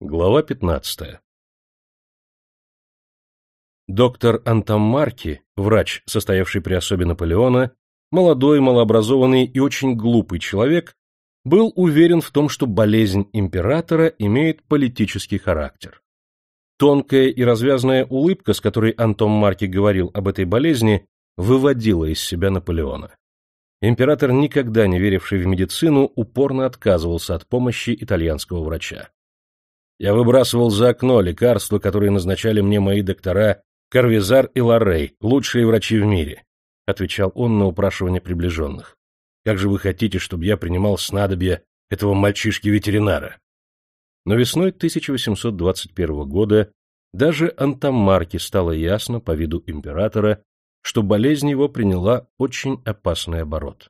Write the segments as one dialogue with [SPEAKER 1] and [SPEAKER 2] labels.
[SPEAKER 1] Глава 15. Доктор Антаммарки, врач, состоявший при особе Наполеона, молодой, малообразованный и очень глупый человек, был уверен в том, что болезнь императора имеет политический характер. Тонкая и развязная улыбка, с которой Антон Марки говорил об этой болезни, выводила из себя Наполеона. Император, никогда не веривший в медицину, упорно отказывался от помощи итальянского врача. Я выбрасывал за окно лекарства, которые назначали мне мои доктора Карвизар и Ларрей, лучшие врачи в мире, — отвечал он на упрашивание приближенных. Как же вы хотите, чтобы я принимал снадобья этого мальчишки-ветеринара? Но весной 1821 года даже Антамарке стало ясно по виду императора, что болезнь его приняла очень опасный оборот.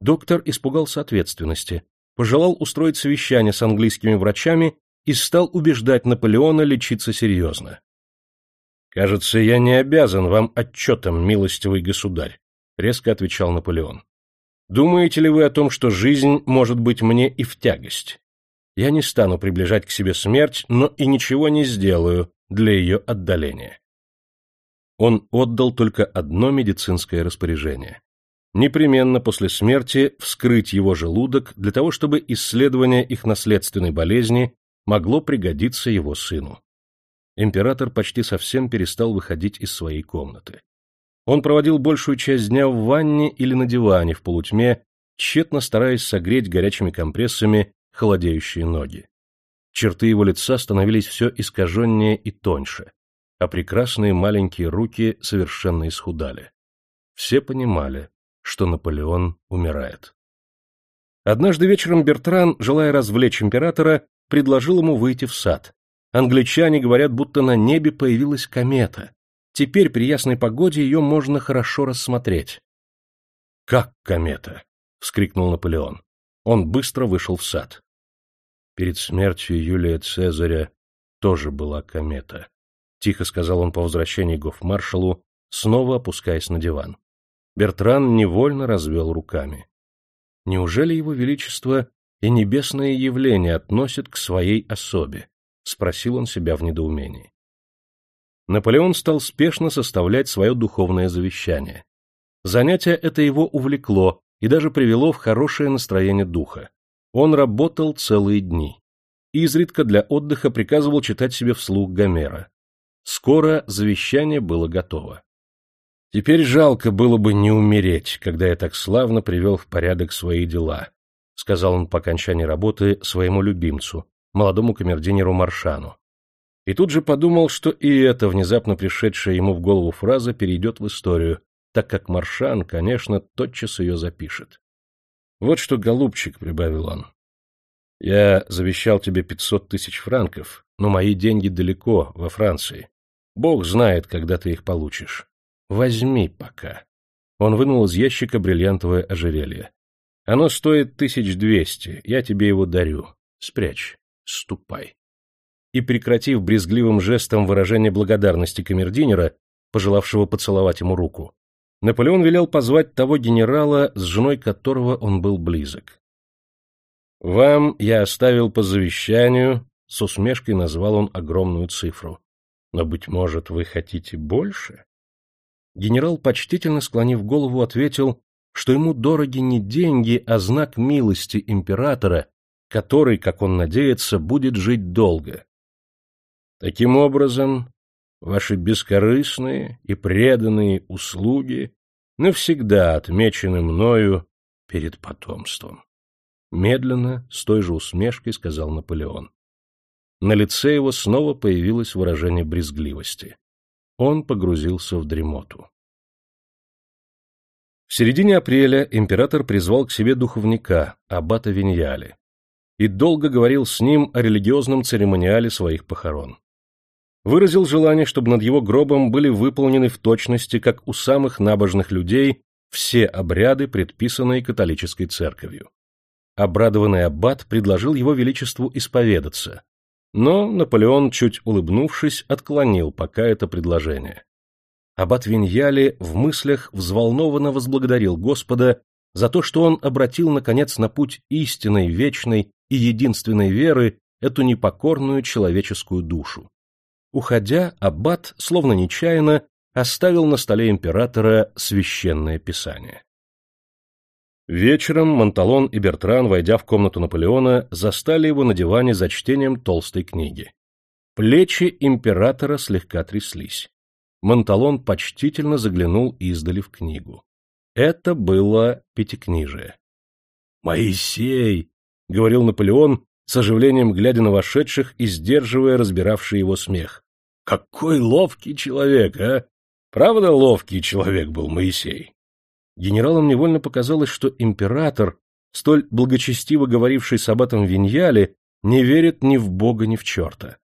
[SPEAKER 1] Доктор испугался ответственности, пожелал устроить совещание с английскими врачами и стал убеждать Наполеона лечиться серьезно. «Кажется, я не обязан вам отчетом, милостивый государь», — резко отвечал Наполеон. «Думаете ли вы о том, что жизнь может быть мне и в тягость? Я не стану приближать к себе смерть, но и ничего не сделаю для ее отдаления». Он отдал только одно медицинское распоряжение. Непременно после смерти вскрыть его желудок для того, чтобы исследование их наследственной болезни могло пригодиться его сыну. Император почти совсем перестал выходить из своей комнаты. Он проводил большую часть дня в ванне или на диване в полутьме, тщетно стараясь согреть горячими компрессами холодеющие ноги. Черты его лица становились все искаженнее и тоньше, а прекрасные маленькие руки совершенно исхудали. Все понимали, что Наполеон умирает. Однажды вечером Бертран, желая развлечь императора, предложил ему выйти в сад. Англичане говорят, будто на небе появилась комета. Теперь при ясной погоде ее можно хорошо рассмотреть. «Как комета?» — вскрикнул Наполеон. Он быстро вышел в сад. Перед смертью Юлия Цезаря тоже была комета. Тихо сказал он по возвращении гофмаршалу, снова опускаясь на диван. Бертран невольно развел руками. Неужели его величество и небесное явление относит к своей особе? — спросил он себя в недоумении. Наполеон стал спешно составлять свое духовное завещание. Занятие это его увлекло и даже привело в хорошее настроение духа. Он работал целые дни. Изредка для отдыха приказывал читать себе вслух Гомера. Скоро завещание было готово. Теперь жалко было бы не умереть, когда я так славно привел в порядок свои дела, — сказал он по окончании работы своему любимцу, молодому камердинеру Маршану. И тут же подумал, что и эта внезапно пришедшая ему в голову фраза перейдет в историю, так как Маршан, конечно, тотчас ее запишет. «Вот что, голубчик», — прибавил он, — «я завещал тебе пятьсот тысяч франков, но мои деньги далеко, во Франции. Бог знает, когда ты их получишь. Возьми пока». Он вынул из ящика бриллиантовое ожерелье. Оно стоит тысяч двести, я тебе его дарю. Спрячь, ступай. И, прекратив брезгливым жестом выражение благодарности камердинера, пожелавшего поцеловать ему руку, Наполеон велел позвать того генерала, с женой которого он был близок. «Вам я оставил по завещанию», — с усмешкой назвал он огромную цифру. «Но, быть может, вы хотите больше?» Генерал, почтительно склонив голову, ответил, что ему дороги не деньги, а знак милости императора, который, как он надеется, будет жить долго. Таким образом, ваши бескорыстные и преданные услуги навсегда отмечены мною перед потомством. Медленно, с той же усмешкой, сказал Наполеон. На лице его снова появилось выражение брезгливости. Он погрузился в дремоту. В середине апреля император призвал к себе духовника, аббата Виньяли, и долго говорил с ним о религиозном церемониале своих похорон. Выразил желание, чтобы над его гробом были выполнены в точности, как у самых набожных людей, все обряды, предписанные католической церковью. Обрадованный аббат предложил его величеству исповедаться, но Наполеон, чуть улыбнувшись, отклонил пока это предложение. Аббат Виньяли в мыслях взволнованно возблагодарил Господа за то, что он обратил, наконец, на путь истинной, вечной и единственной веры эту непокорную человеческую душу. Уходя, аббат, словно нечаянно, оставил на столе императора священное писание. Вечером Монталон и Бертран, войдя в комнату Наполеона, застали его на диване за чтением толстой книги. Плечи императора слегка тряслись. Монталон почтительно заглянул издали в книгу. Это было пятикнижие. «Моисей!» — говорил Наполеон, с оживлением глядя на вошедших и сдерживая разбиравший его смех. «Какой ловкий человек, а! Правда, ловкий человек был Моисей?» Генералам невольно показалось, что император, столь благочестиво говоривший с аббатом Виньяле, не верит ни в бога, ни в черта.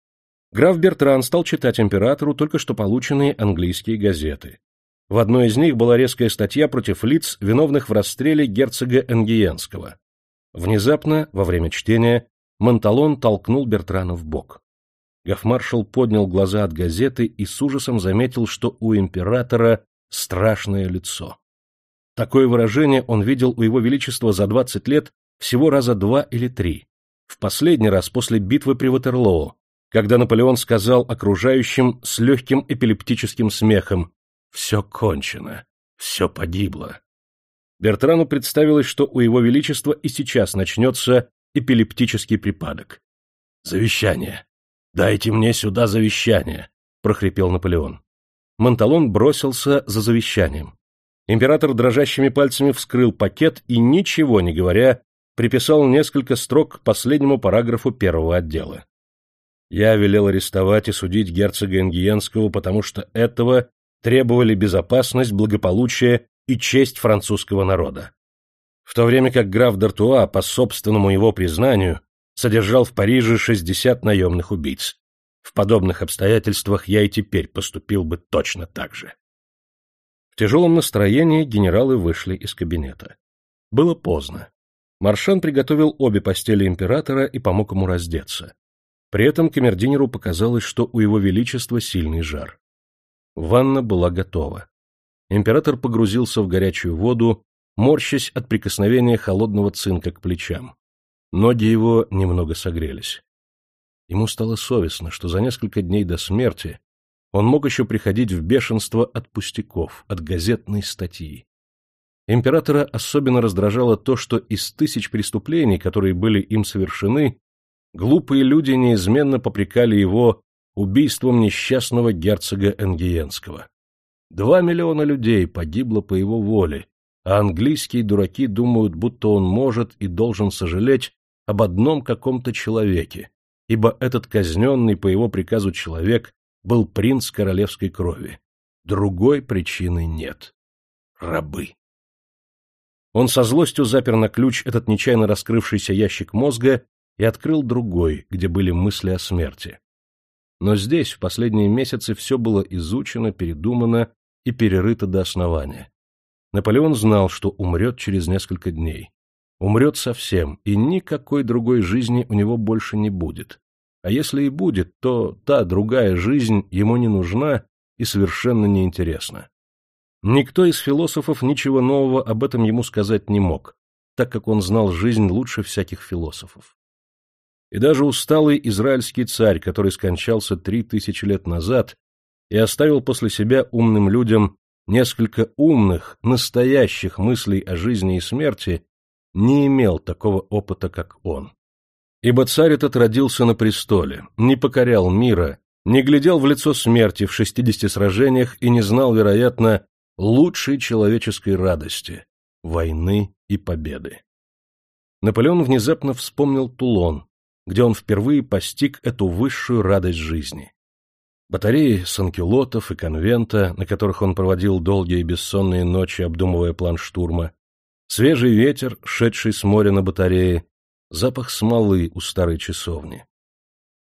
[SPEAKER 1] Граф Бертран стал читать императору только что полученные английские газеты. В одной из них была резкая статья против лиц, виновных в расстреле герцога Энгиенского. Внезапно, во время чтения, Монталон толкнул Бертрана в бок. Гофмаршал поднял глаза от газеты и с ужасом заметил, что у императора страшное лицо. Такое выражение он видел у его величества за двадцать лет всего раза два или три. В последний раз после битвы при Ватерлоо, когда Наполеон сказал окружающим с легким эпилептическим смехом «Все кончено, все погибло». Бертрану представилось, что у его величества и сейчас начнется эпилептический припадок. «Завещание! Дайте мне сюда завещание!» — прохрипел Наполеон. Монталон бросился за завещанием. Император дрожащими пальцами вскрыл пакет и, ничего не говоря, приписал несколько строк к последнему параграфу первого отдела. Я велел арестовать и судить герцога Энгиенского, потому что этого требовали безопасность, благополучие и честь французского народа. В то время как граф Д'Артуа, по собственному его признанию, содержал в Париже 60 наемных убийц. В подобных обстоятельствах я и теперь поступил бы точно так же. В тяжелом настроении генералы вышли из кабинета. Было поздно. Маршан приготовил обе постели императора и помог ему раздеться. При этом камердинеру показалось, что у его величества сильный жар. Ванна была готова. Император погрузился в горячую воду, морщась от прикосновения холодного цинка к плечам. Ноги его немного согрелись. Ему стало совестно, что за несколько дней до смерти он мог еще приходить в бешенство от пустяков, от газетной статьи. Императора особенно раздражало то, что из тысяч преступлений, которые были им совершены, глупые люди неизменно попрекали его убийством несчастного герцога Энгиенского. Два миллиона людей погибло по его воле, а английские дураки думают, будто он может и должен сожалеть об одном каком-то человеке, ибо этот казненный по его приказу человек был принц королевской крови. Другой причины нет. Рабы. Он со злостью запер на ключ этот нечаянно раскрывшийся ящик мозга и открыл другой, где были мысли о смерти. Но здесь в последние месяцы все было изучено, передумано и перерыто до основания. Наполеон знал, что умрет через несколько дней. Умрет совсем, и никакой другой жизни у него больше не будет. А если и будет, то та другая жизнь ему не нужна и совершенно неинтересна. Никто из философов ничего нового об этом ему сказать не мог, так как он знал жизнь лучше всяких философов. И даже усталый израильский царь, который скончался три тысячи лет назад и оставил после себя умным людям несколько умных, настоящих мыслей о жизни и смерти, не имел такого опыта, как он. Ибо царь этот родился на престоле, не покорял мира, не глядел в лицо смерти в шестидесяти сражениях и не знал, вероятно, лучшей человеческой радости — войны и победы. Наполеон внезапно вспомнил Тулон, где он впервые постиг эту высшую радость жизни. Батареи санкюлотов и конвента, на которых он проводил долгие бессонные ночи, обдумывая план штурма, свежий ветер, шедший с моря на батарее, запах смолы у старой часовни.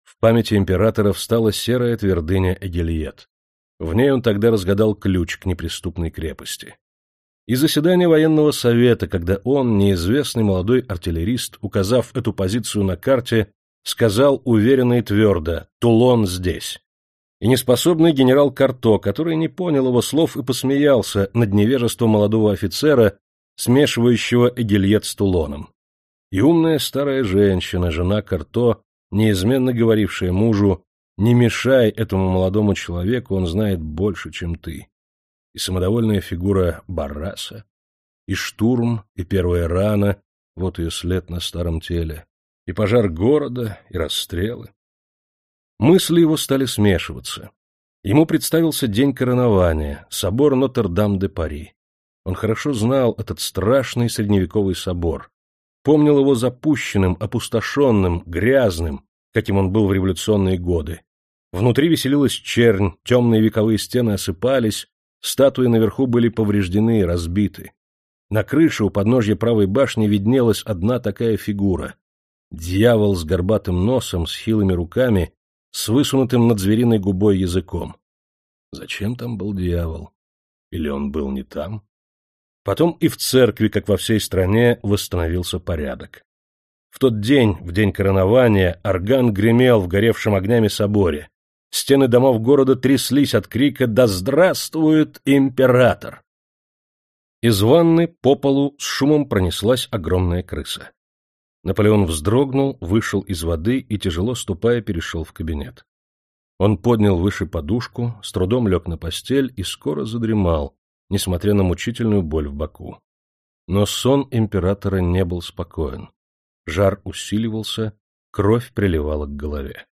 [SPEAKER 1] В памяти императора встала серая твердыня Эгельет. В ней он тогда разгадал ключ к неприступной крепости. И заседание военного совета, когда он, неизвестный молодой артиллерист, указав эту позицию на карте, сказал уверенно и твердо «Тулон здесь». И неспособный генерал Карто, который не понял его слов и посмеялся над невежеством молодого офицера, смешивающего Эгельет с Тулоном. И умная старая женщина, жена Карто, неизменно говорившая мужу «Не мешай этому молодому человеку, он знает больше, чем ты». И самодовольная фигура Барраса, и штурм, и первая рана, вот ее след на старом теле, и пожар города, и расстрелы. Мысли его стали смешиваться. Ему представился день коронования, собор Нотр-Дам-де-Пари. Он хорошо знал этот страшный средневековый собор, помнил его запущенным, опустошенным, грязным, каким он был в революционные годы. Внутри веселилась чернь, темные вековые стены осыпались, статуи наверху были повреждены и разбиты. На крыше у подножья правой башни виднелась одна такая фигура. Дьявол с горбатым носом, с хилыми руками, с высунутым над звериной губой языком. Зачем там был дьявол? Или он был не там? Потом и в церкви, как во всей стране, восстановился порядок. В тот день, в день коронования, орган гремел в горевшем огнями соборе. Стены домов города тряслись от крика «Да здравствует император!». Из ванны по полу с шумом пронеслась огромная крыса. Наполеон вздрогнул, вышел из воды и, тяжело ступая, перешел в кабинет. Он поднял выше подушку, с трудом лег на постель и скоро задремал, несмотря на мучительную боль в боку. Но сон императора не был спокоен. Жар усиливался, кровь приливала к голове.